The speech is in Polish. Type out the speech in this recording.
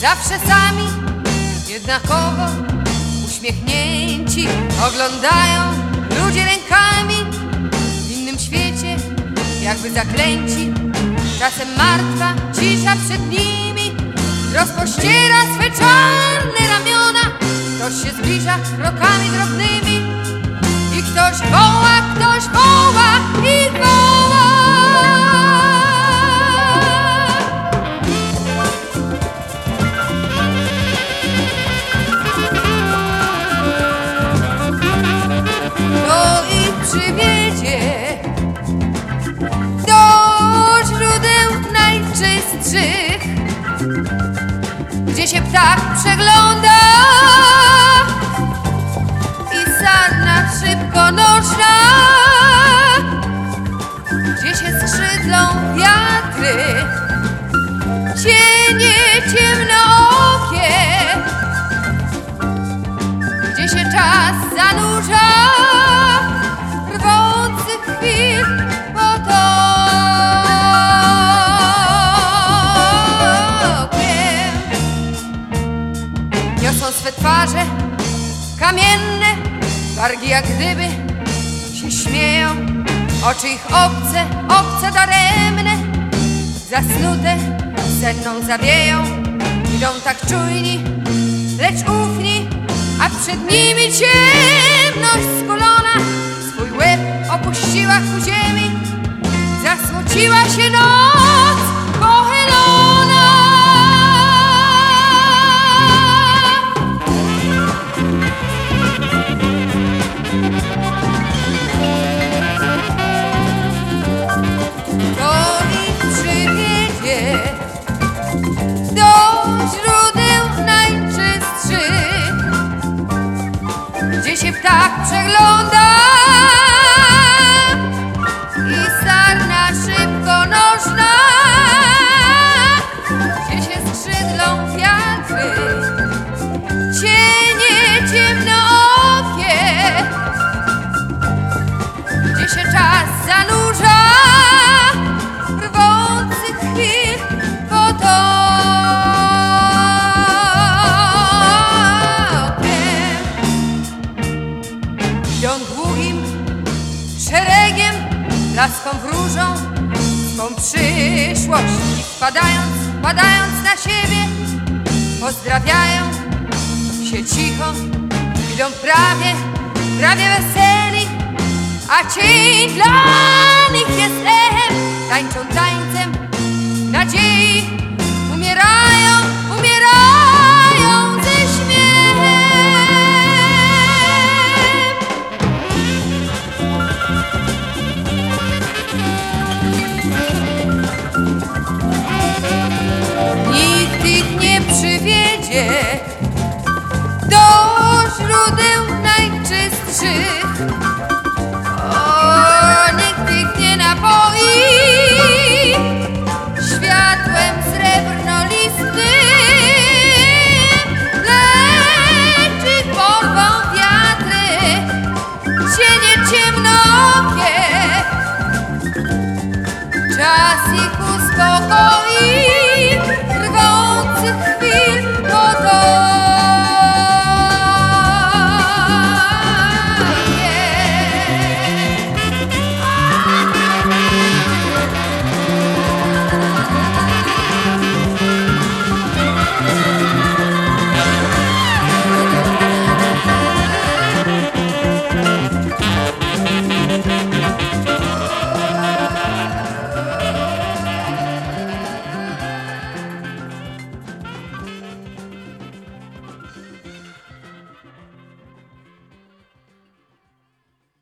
zawsze sami, jednakowo uśmiechnięci, oglądają ludzie rękami w innym świecie, jakby zaklęci. Czasem martwa cisza przed nimi rozpościera swe czarne ramiona. Ktoś się zbliża krokami drobnymi i ktoś woła, ktoś woła i woła. Gdzie się ptak przegląda Niosą swe twarze kamienne, wargi jak gdyby się śmieją. Oczy ich obce, obce daremne, zasnute senną zawieją. Idą tak czujni, lecz ufni, a przed nimi ciemność laską wróżą swą przyszłość wpadając, padając na siebie, pozdrawiają się cicho, idą prawie, prawie weseli, a cień dla nich jest tańczą tańcem wodzie do źródeł najczystszych. O, niech pięknie napoi światłem srebrnolistym, leczy bombą wiatry cienie ciemnokie. Czas ich uspokoi, rwący chwil.